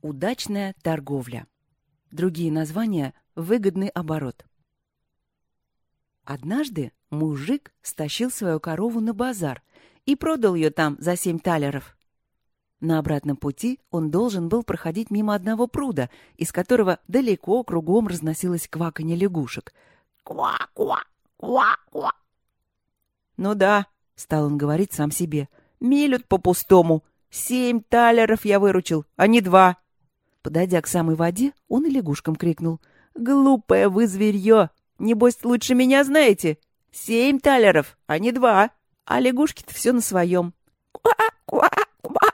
Удачная торговля. Другие названия — выгодный оборот. Однажды мужик стащил свою корову на базар и продал ее там за семь талеров. На обратном пути он должен был проходить мимо одного пруда, из которого далеко кругом разносилось кваканье лягушек. «Ква-ква! Ква-ква!» «Ну да», — стал он говорить сам себе, — «милют по-пустому. Семь талеров я выручил, а не два». Подойдя к самой воде, он и лягушкам крикнул. «Глупое вы зверье! Небось, лучше меня знаете! Семь талеров, а не два! А лягушки-то все на своем!» «Ква-ква-ква!»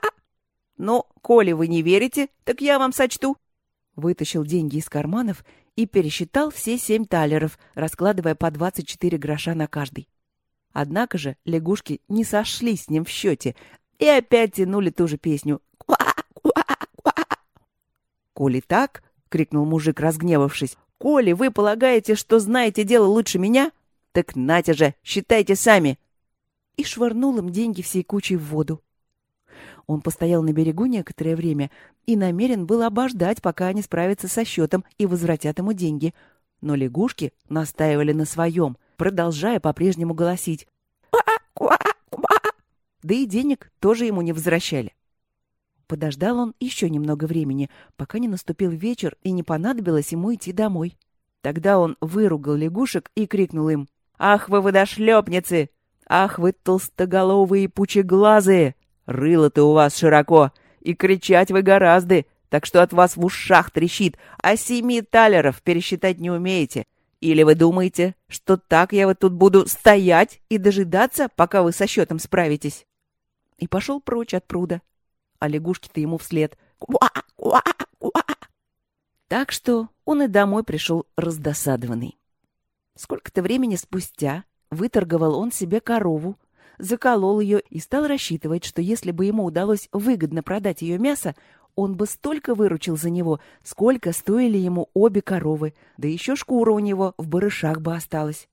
«Ну, коли вы не верите, так я вам сочту!» Вытащил деньги из карманов и пересчитал все семь талеров, раскладывая по двадцать четыре гроша на каждый. Однако же лягушки не сошлись с ним в счете и опять тянули ту же песню «Коли так, — крикнул мужик, разгневавшись, — коли вы полагаете, что знаете дело лучше меня, так нате же, считайте сами!» И швырнул им деньги всей кучей в воду. Он постоял на берегу некоторое время и намерен был обождать, пока они справятся со счетом и возвратят ему деньги. Но лягушки настаивали на своем, продолжая по-прежнему голосить. Да и денег тоже ему не возвращали. Подождал он еще немного времени, пока не наступил вечер и не понадобилось ему идти домой. Тогда он выругал лягушек и крикнул им. «Ах вы водошлепницы! Ах вы толстоголовые пучеглазые! Рыло-то у вас широко, и кричать вы гораздо, так что от вас в ушах трещит, а семи талеров пересчитать не умеете. Или вы думаете, что так я вот тут буду стоять и дожидаться, пока вы со счетом справитесь?» И пошел прочь от пруда а лягушки-то ему вслед. Куа, куа, куа. Так что он и домой пришел раздосадованный. Сколько-то времени спустя выторговал он себе корову, заколол ее и стал рассчитывать, что если бы ему удалось выгодно продать ее мясо, он бы столько выручил за него, сколько стоили ему обе коровы, да еще шкура у него в барышах бы осталась.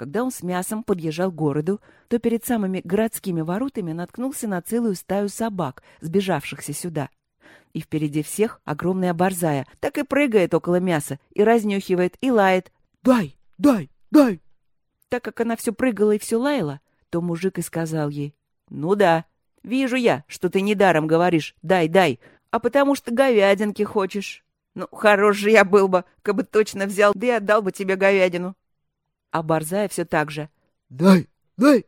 Когда он с мясом подъезжал к городу, то перед самыми городскими воротами наткнулся на целую стаю собак, сбежавшихся сюда. И впереди всех огромная борзая, так и прыгает около мяса, и разнюхивает, и лает. «Дай! Дай! Дай!» Так как она все прыгала и все лаяла, то мужик и сказал ей. «Ну да, вижу я, что ты недаром говоришь «дай, дай», а потому что говядинки хочешь. Ну, хорош же я был бы, бы точно взял, да и отдал бы тебе говядину. А Борзая все так же. «Дай, дай!»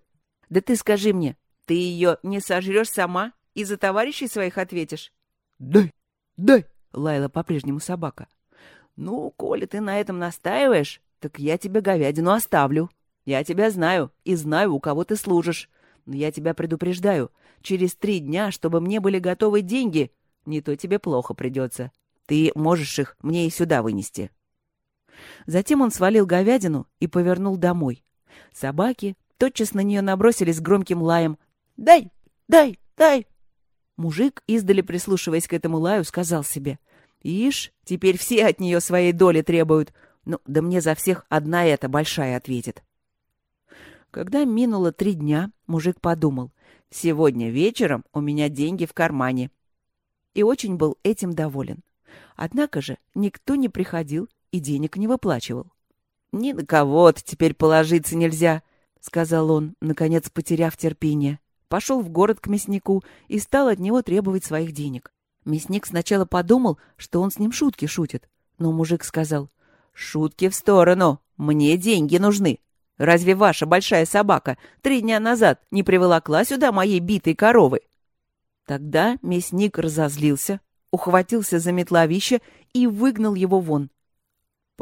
«Да ты скажи мне, ты ее не сожрешь сама и за товарищей своих ответишь?» «Дай, дай!» — лаяла по-прежнему собака. «Ну, коли ты на этом настаиваешь, так я тебе говядину оставлю. Я тебя знаю и знаю, у кого ты служишь. Но я тебя предупреждаю, через три дня, чтобы мне были готовы деньги, не то тебе плохо придется. Ты можешь их мне и сюда вынести». Затем он свалил говядину и повернул домой. Собаки тотчас на нее набросились громким лаем. «Дай! Дай! Дай!» Мужик, издали прислушиваясь к этому лаю, сказал себе. «Ишь, теперь все от нее своей доли требуют. Ну, да мне за всех одна эта большая ответит». Когда минуло три дня, мужик подумал. «Сегодня вечером у меня деньги в кармане». И очень был этим доволен. Однако же никто не приходил и денег не выплачивал. «Ни на кого-то теперь положиться нельзя», — сказал он, наконец потеряв терпение. Пошел в город к мяснику и стал от него требовать своих денег. Мясник сначала подумал, что он с ним шутки шутит, но мужик сказал, «Шутки в сторону, мне деньги нужны. Разве ваша большая собака три дня назад не приволокла сюда моей битой коровы?» Тогда мясник разозлился, ухватился за метловище и выгнал его вон.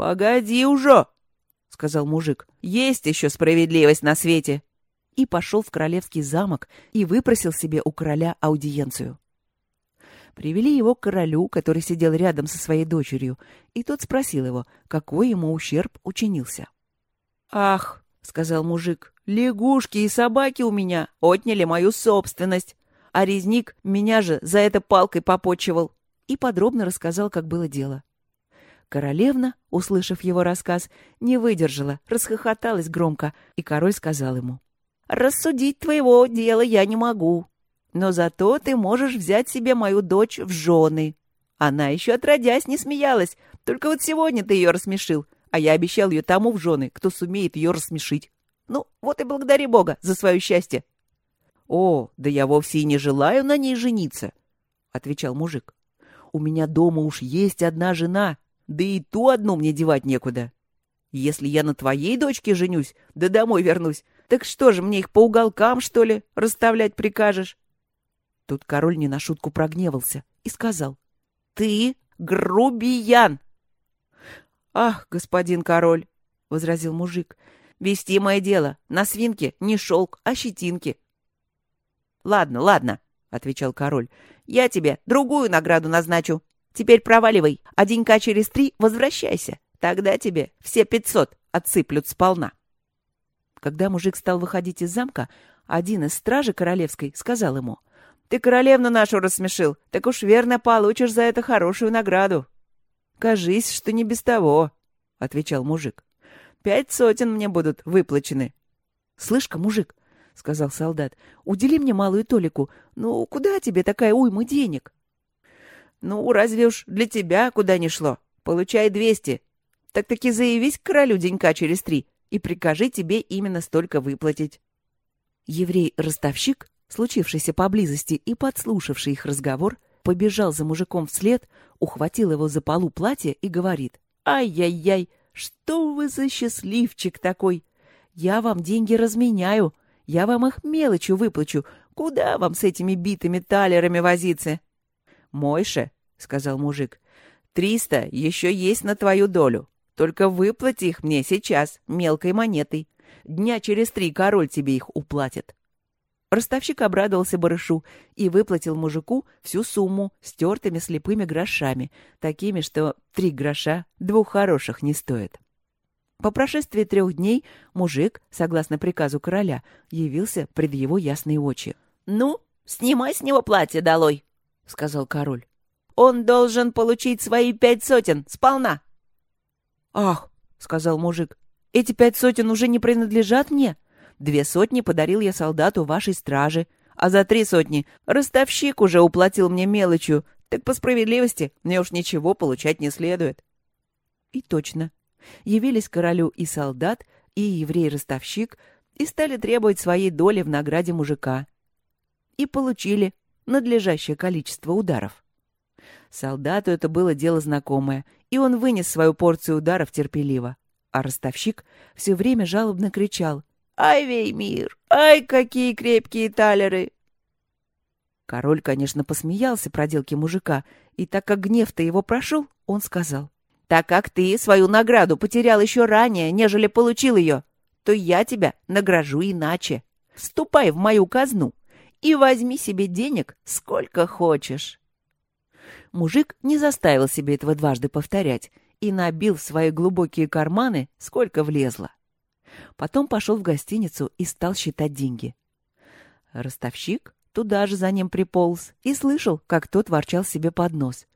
«Погоди уже!» — сказал мужик. «Есть еще справедливость на свете!» И пошел в королевский замок и выпросил себе у короля аудиенцию. Привели его к королю, который сидел рядом со своей дочерью, и тот спросил его, какой ему ущерб учинился. «Ах!» — сказал мужик. «Лягушки и собаки у меня отняли мою собственность, а резник меня же за это палкой попочивал». И подробно рассказал, как было дело. Королевна, услышав его рассказ, не выдержала, расхохоталась громко, и король сказал ему, «Рассудить твоего дела я не могу, но зато ты можешь взять себе мою дочь в жены. Она еще отродясь не смеялась. Только вот сегодня ты ее рассмешил, а я обещал ее тому в жены, кто сумеет ее рассмешить. Ну, вот и благодари Бога за свое счастье. — О, да я вовсе и не желаю на ней жениться, — отвечал мужик. — У меня дома уж есть одна жена, да и ту одну мне девать некуда. Если я на твоей дочке женюсь, да домой вернусь, так что же, мне их по уголкам, что ли, расставлять прикажешь? Тут король не на шутку прогневался и сказал. — Ты грубиян! — Ах, господин король, — возразил мужик, — вести мое дело. На свинке не шелк, а щетинки. — Ладно, ладно, — отвечал король, — я тебе другую награду назначу. Теперь проваливай, а денька через три возвращайся. Тогда тебе все пятьсот отсыплют сполна. Когда мужик стал выходить из замка, один из стражи королевской сказал ему, «Ты королевну нашу рассмешил, так уж верно получишь за это хорошую награду». «Кажись, что не без того», — отвечал мужик. «Пять сотен мне будут выплачены». «Слышь-ка, мужик», — сказал солдат, — «удели мне малую толику. Ну, куда тебе такая уйма денег?» «Ну, разве уж для тебя куда ни шло. Получай двести. Так-таки заявись к королю денька через три и прикажи тебе именно столько выплатить». Еврей-ростовщик, случившийся поблизости и подслушавший их разговор, побежал за мужиком вслед, ухватил его за полу платья и говорит. «Ай-яй-яй, что вы за счастливчик такой! Я вам деньги разменяю, я вам их мелочью выплачу. Куда вам с этими битыми талерами возиться?» «Мойше», — сказал мужик, — «триста еще есть на твою долю. Только выплати их мне сейчас, мелкой монетой. Дня через три король тебе их уплатит». Ростовщик обрадовался барышу и выплатил мужику всю сумму стертыми слепыми грошами, такими, что три гроша двух хороших не стоит. По прошествии трех дней мужик, согласно приказу короля, явился пред его ясные очи. «Ну, снимай с него платье долой!» — сказал король. «Он должен получить свои пять сотен сполна!» «Ах!» — сказал мужик. «Эти пять сотен уже не принадлежат мне. Две сотни подарил я солдату вашей стражи, а за три сотни ростовщик уже уплатил мне мелочью, так по справедливости мне уж ничего получать не следует». И точно. Явились королю и солдат, и еврей-ростовщик, и стали требовать своей доли в награде мужика. И получили надлежащее количество ударов. Солдату это было дело знакомое, и он вынес свою порцию ударов терпеливо. А ростовщик все время жалобно кричал «Ай, Веймир! Ай, какие крепкие талеры!» Король, конечно, посмеялся проделки мужика, и так как гнев-то его прошел, он сказал «Так как ты свою награду потерял еще ранее, нежели получил ее, то я тебя награжу иначе. Вступай в мою казну и возьми себе денег сколько хочешь». Мужик не заставил себе этого дважды повторять и набил в свои глубокие карманы, сколько влезло. Потом пошел в гостиницу и стал считать деньги. Ростовщик туда же за ним приполз и слышал, как тот ворчал себе под нос.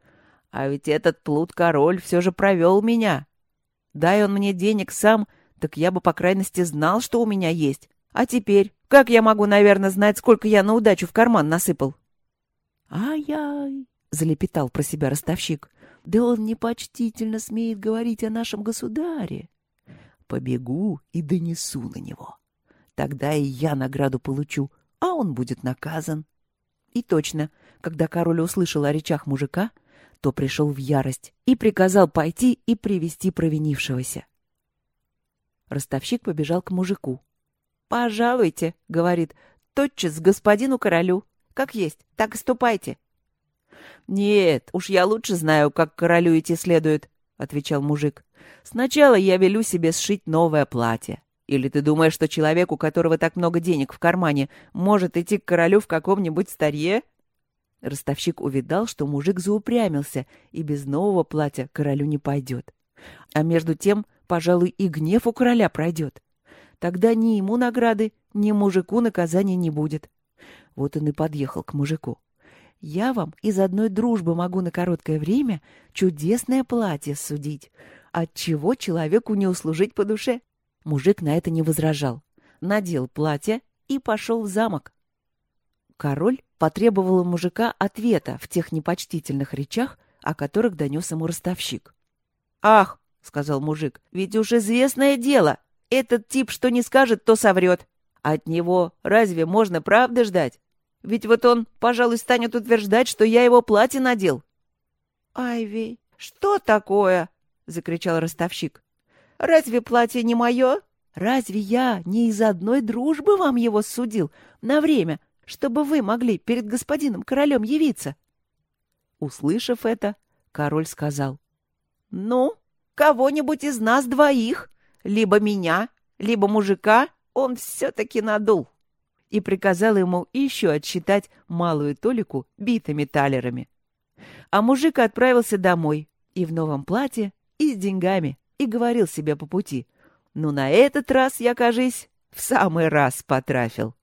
«А ведь этот плут-король все же провел меня. Дай он мне денег сам, так я бы, по крайности, знал, что у меня есть. А теперь, как я могу, наверное, знать, сколько я на удачу в карман насыпал?» «Ай-яй!» залепетал про себя ростовщик. Да он непочтительно смеет говорить о нашем государе. Побегу и донесу на него. Тогда и я награду получу, а он будет наказан. И точно, когда король услышал о речах мужика, то пришел в ярость и приказал пойти и привести провинившегося. Ростовщик побежал к мужику. «Пожалуйте», — говорит, — «тотчас господину королю. Как есть, так и ступайте. «Нет, уж я лучше знаю, как королю идти следует», — отвечал мужик. «Сначала я велю себе сшить новое платье. Или ты думаешь, что человек, у которого так много денег в кармане, может идти к королю в каком-нибудь старье?» Ростовщик увидал, что мужик заупрямился, и без нового платья королю не пойдет. А между тем, пожалуй, и гнев у короля пройдет. Тогда ни ему награды, ни мужику наказания не будет. Вот он и подъехал к мужику. Я вам из одной дружбы могу на короткое время чудесное платье судить. Отчего человеку не услужить по душе? Мужик на это не возражал. Надел платье и пошел в замок. Король потребовал у мужика ответа в тех непочтительных речах, о которых донес ему ростовщик. «Ах!» — сказал мужик. «Ведь уж известное дело. Этот тип, что не скажет, то соврет. От него разве можно правды ждать? Ведь вот он, пожалуй, станет утверждать, что я его платье надел». «Айвей, что такое?» — закричал ростовщик. «Разве платье не мое? Разве я не из одной дружбы вам его судил на время, чтобы вы могли перед господином королем явиться?» Услышав это, король сказал. «Ну, кого-нибудь из нас двоих, либо меня, либо мужика, он все-таки надул». И приказал ему еще отсчитать малую толику битыми талерами. А мужик отправился домой, и в новом платье, и с деньгами, и говорил себе по пути. «Ну, на этот раз я, кажись, в самый раз потрафил».